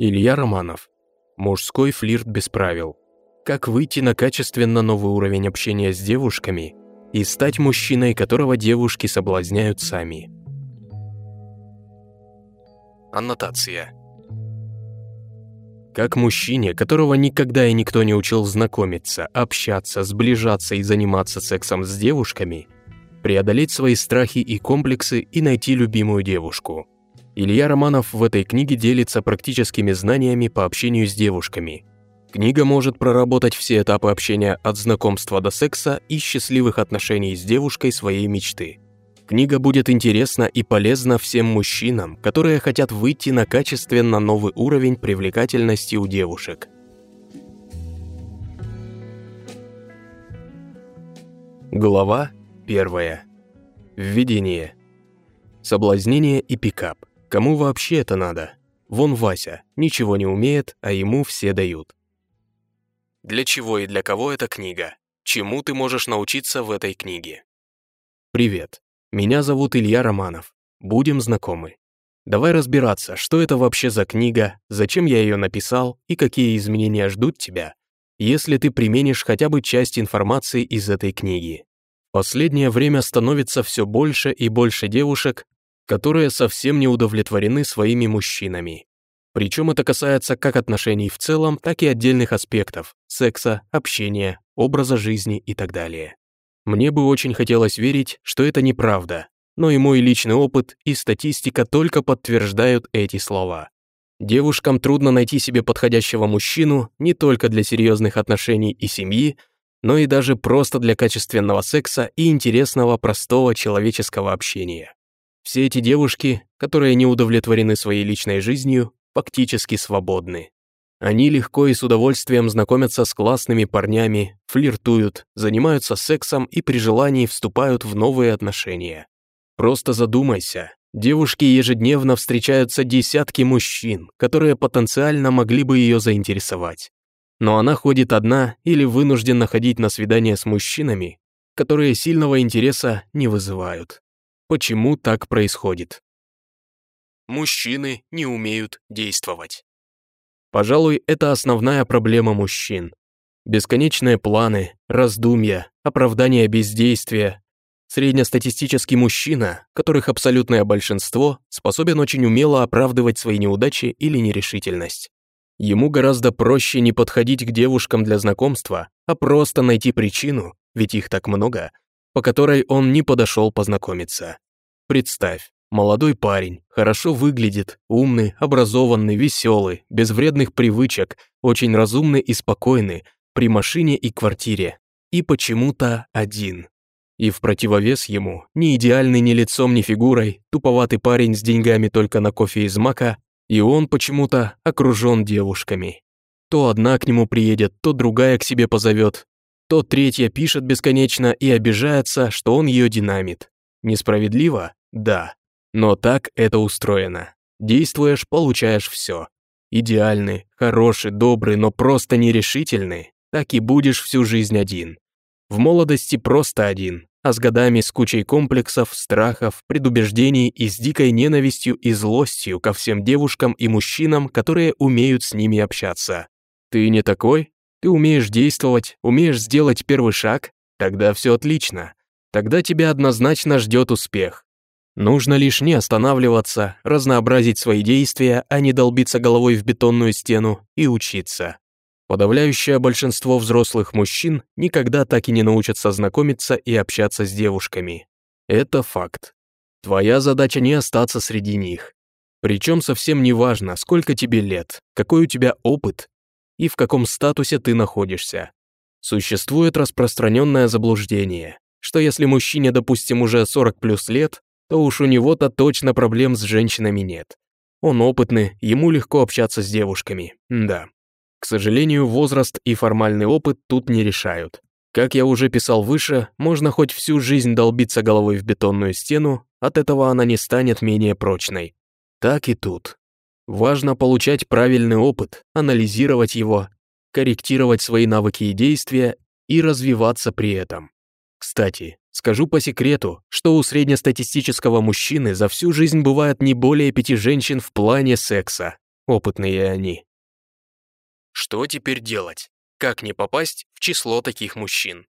Илья Романов. Мужской флирт без правил. Как выйти на качественно новый уровень общения с девушками и стать мужчиной, которого девушки соблазняют сами. Аннотация. Как мужчине, которого никогда и никто не учил знакомиться, общаться, сближаться и заниматься сексом с девушками, преодолеть свои страхи и комплексы и найти любимую девушку – Илья Романов в этой книге делится практическими знаниями по общению с девушками. Книга может проработать все этапы общения от знакомства до секса и счастливых отношений с девушкой своей мечты. Книга будет интересна и полезна всем мужчинам, которые хотят выйти на качественно новый уровень привлекательности у девушек. Глава 1. Введение. Соблазнение и пикап. Кому вообще это надо? Вон Вася, ничего не умеет, а ему все дают. Для чего и для кого эта книга? Чему ты можешь научиться в этой книге? Привет, меня зовут Илья Романов. Будем знакомы. Давай разбираться, что это вообще за книга, зачем я ее написал и какие изменения ждут тебя, если ты применишь хотя бы часть информации из этой книги. Последнее время становится все больше и больше девушек, которые совсем не удовлетворены своими мужчинами. Причем это касается как отношений в целом, так и отдельных аспектов – секса, общения, образа жизни и так далее. Мне бы очень хотелось верить, что это неправда, но и мой личный опыт и статистика только подтверждают эти слова. Девушкам трудно найти себе подходящего мужчину не только для серьезных отношений и семьи, но и даже просто для качественного секса и интересного простого человеческого общения. Все эти девушки, которые не удовлетворены своей личной жизнью, фактически свободны. Они легко и с удовольствием знакомятся с классными парнями, флиртуют, занимаются сексом и при желании вступают в новые отношения. Просто задумайся, девушки ежедневно встречаются десятки мужчин, которые потенциально могли бы ее заинтересовать. Но она ходит одна или вынуждена ходить на свидания с мужчинами, которые сильного интереса не вызывают. Почему так происходит? Мужчины не умеют действовать. Пожалуй, это основная проблема мужчин. Бесконечные планы, раздумья, оправдание бездействия. Среднестатистический мужчина, которых абсолютное большинство, способен очень умело оправдывать свои неудачи или нерешительность. Ему гораздо проще не подходить к девушкам для знакомства, а просто найти причину, ведь их так много, по которой он не подошел познакомиться. Представь, молодой парень, хорошо выглядит, умный, образованный, веселый, без вредных привычек, очень разумный и спокойный, при машине и квартире. И почему-то один. И в противовес ему, ни идеальный ни лицом, ни фигурой, туповатый парень с деньгами только на кофе из мака, и он почему-то окружен девушками. То одна к нему приедет, то другая к себе позовет, то третья пишет бесконечно и обижается, что он ее динамит. Несправедливо? Да. Но так это устроено. Действуешь, получаешь все. Идеальный, хороший, добрый, но просто нерешительный, так и будешь всю жизнь один. В молодости просто один, а с годами с кучей комплексов, страхов, предубеждений и с дикой ненавистью и злостью ко всем девушкам и мужчинам, которые умеют с ними общаться. Ты не такой? Ты умеешь действовать, умеешь сделать первый шаг? Тогда все отлично. Тогда тебя однозначно ждет успех. Нужно лишь не останавливаться, разнообразить свои действия, а не долбиться головой в бетонную стену и учиться. Подавляющее большинство взрослых мужчин никогда так и не научатся знакомиться и общаться с девушками. Это факт. Твоя задача не остаться среди них. Причем совсем не важно, сколько тебе лет, какой у тебя опыт и в каком статусе ты находишься. Существует распространенное заблуждение, что если мужчине, допустим, уже 40 плюс лет, то уж у него-то точно проблем с женщинами нет. Он опытный, ему легко общаться с девушками, да. К сожалению, возраст и формальный опыт тут не решают. Как я уже писал выше, можно хоть всю жизнь долбиться головой в бетонную стену, от этого она не станет менее прочной. Так и тут. Важно получать правильный опыт, анализировать его, корректировать свои навыки и действия и развиваться при этом. Кстати, Скажу по секрету, что у среднестатистического мужчины за всю жизнь бывает не более пяти женщин в плане секса. опытные они. Что теперь делать? Как не попасть в число таких мужчин?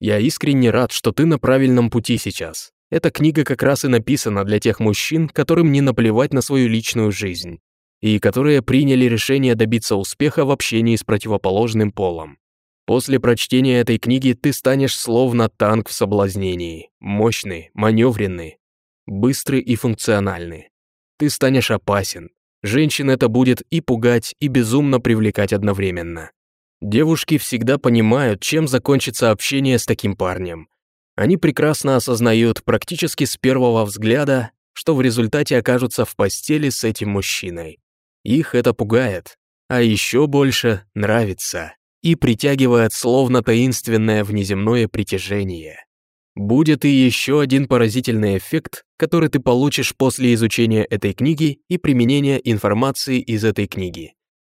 Я искренне рад, что ты на правильном пути сейчас. Эта книга как раз и написана для тех мужчин, которым не наплевать на свою личную жизнь, и которые приняли решение добиться успеха в общении с противоположным полом. После прочтения этой книги ты станешь словно танк в соблазнении, мощный, маневренный, быстрый и функциональный. Ты станешь опасен. Женщин это будет и пугать, и безумно привлекать одновременно. Девушки всегда понимают, чем закончится общение с таким парнем. Они прекрасно осознают практически с первого взгляда, что в результате окажутся в постели с этим мужчиной. Их это пугает, а еще больше нравится и притягивает словно таинственное внеземное притяжение. Будет и еще один поразительный эффект, который ты получишь после изучения этой книги и применения информации из этой книги.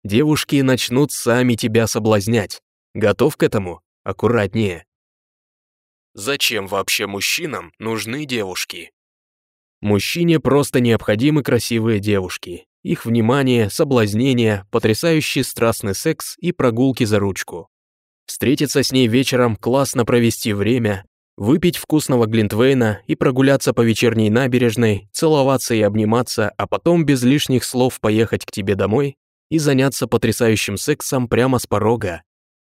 Девушки начнут сами тебя соблазнять. Готов к этому? Аккуратнее. Зачем вообще мужчинам нужны девушки? Мужчине просто необходимы красивые девушки. Их внимание, соблазнение, потрясающий страстный секс и прогулки за ручку. Встретиться с ней вечером, классно провести время, выпить вкусного глинтвейна и прогуляться по вечерней набережной, целоваться и обниматься, а потом без лишних слов поехать к тебе домой и заняться потрясающим сексом прямо с порога,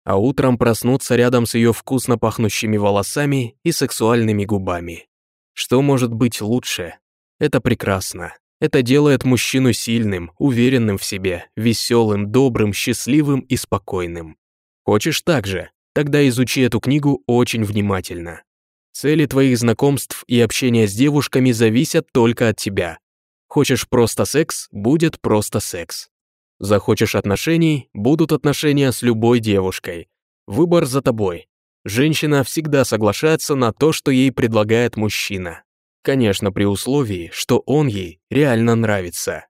а утром проснуться рядом с ее вкусно пахнущими волосами и сексуальными губами. Что может быть лучше? Это прекрасно. Это делает мужчину сильным, уверенным в себе, веселым, добрым, счастливым и спокойным. Хочешь так же? Тогда изучи эту книгу очень внимательно. Цели твоих знакомств и общения с девушками зависят только от тебя. Хочешь просто секс – будет просто секс. Захочешь отношений, будут отношения с любой девушкой. Выбор за тобой. Женщина всегда соглашается на то, что ей предлагает мужчина. Конечно, при условии, что он ей реально нравится.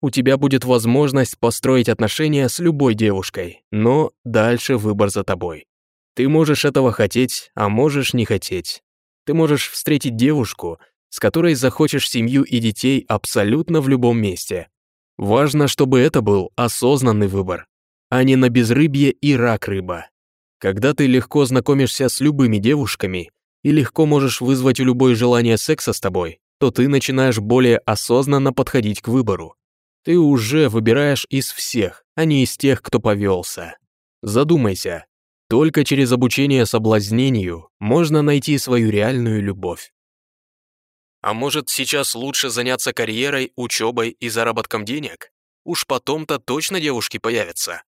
У тебя будет возможность построить отношения с любой девушкой, но дальше выбор за тобой. Ты можешь этого хотеть, а можешь не хотеть. Ты можешь встретить девушку, с которой захочешь семью и детей абсолютно в любом месте, Важно, чтобы это был осознанный выбор, а не на безрыбье и рак рыба. Когда ты легко знакомишься с любыми девушками и легко можешь вызвать у любой желание секса с тобой, то ты начинаешь более осознанно подходить к выбору. Ты уже выбираешь из всех, а не из тех, кто повелся. Задумайся, только через обучение соблазнению можно найти свою реальную любовь. А может, сейчас лучше заняться карьерой, учебой и заработком денег? Уж потом-то точно девушки появятся.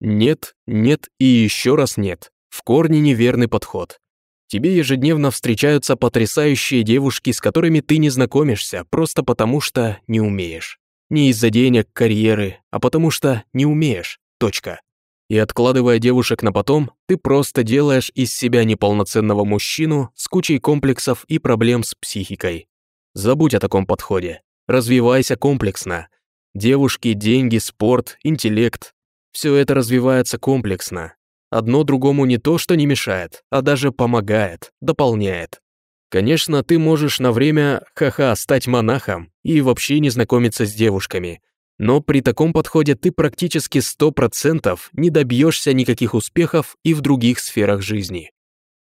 Нет, нет и еще раз нет. В корне неверный подход. Тебе ежедневно встречаются потрясающие девушки, с которыми ты не знакомишься, просто потому что не умеешь. Не из-за денег, карьеры, а потому что не умеешь. Точка. И откладывая девушек на потом, ты просто делаешь из себя неполноценного мужчину с кучей комплексов и проблем с психикой. Забудь о таком подходе. Развивайся комплексно. Девушки, деньги, спорт, интеллект. Все это развивается комплексно. Одно другому не то, что не мешает, а даже помогает, дополняет. Конечно, ты можешь на время, ха-ха, стать монахом и вообще не знакомиться с девушками, но при таком подходе ты практически 100% не добьешься никаких успехов и в других сферах жизни.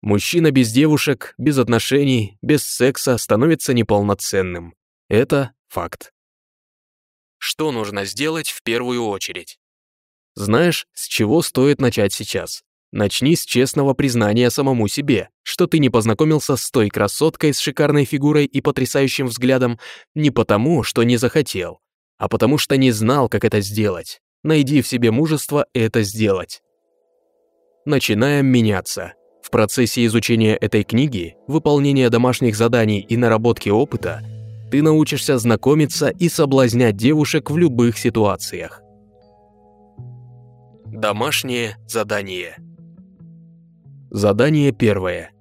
Мужчина без девушек, без отношений, без секса становится неполноценным. Это факт. Что нужно сделать в первую очередь? Знаешь, с чего стоит начать сейчас? Начни с честного признания самому себе, что ты не познакомился с той красоткой с шикарной фигурой и потрясающим взглядом не потому, что не захотел, а потому что не знал, как это сделать. Найди в себе мужество это сделать. Начинаем меняться. В процессе изучения этой книги, выполнения домашних заданий и наработки опыта ты научишься знакомиться и соблазнять девушек в любых ситуациях. Домашнее задание. Задание первое.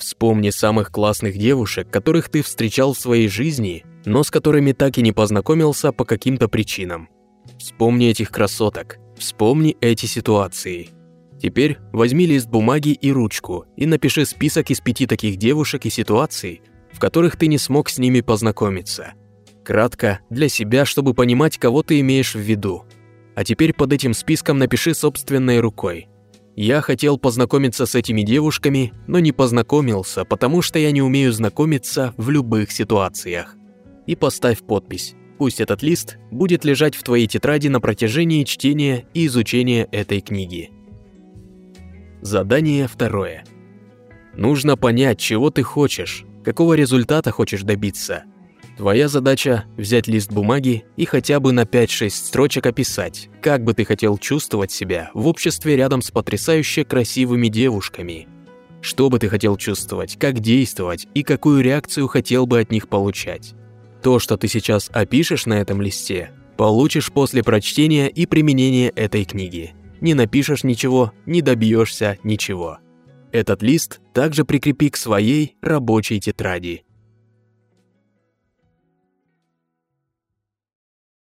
Вспомни самых классных девушек, которых ты встречал в своей жизни но с которыми так и не познакомился по каким-то причинам. Вспомни этих красоток, вспомни эти ситуации. Теперь возьми лист бумаги и ручку и напиши список из пяти таких девушек и ситуаций, в которых ты не смог с ними познакомиться. Кратко, для себя, чтобы понимать, кого ты имеешь в виду. А теперь под этим списком напиши собственной рукой. Я хотел познакомиться с этими девушками, но не познакомился, потому что я не умею знакомиться в любых ситуациях. И поставь подпись. Пусть этот лист будет лежать в твоей тетради на протяжении чтения и изучения этой книги. Задание второе. Нужно понять, чего ты хочешь, какого результата хочешь добиться. Твоя задача – взять лист бумаги и хотя бы на 5-6 строчек описать, как бы ты хотел чувствовать себя в обществе рядом с потрясающе красивыми девушками. Что бы ты хотел чувствовать, как действовать и какую реакцию хотел бы от них получать. То, что ты сейчас опишешь на этом листе, получишь после прочтения и применения этой книги. Не напишешь ничего, не добьешься ничего. Этот лист также прикрепи к своей рабочей тетради.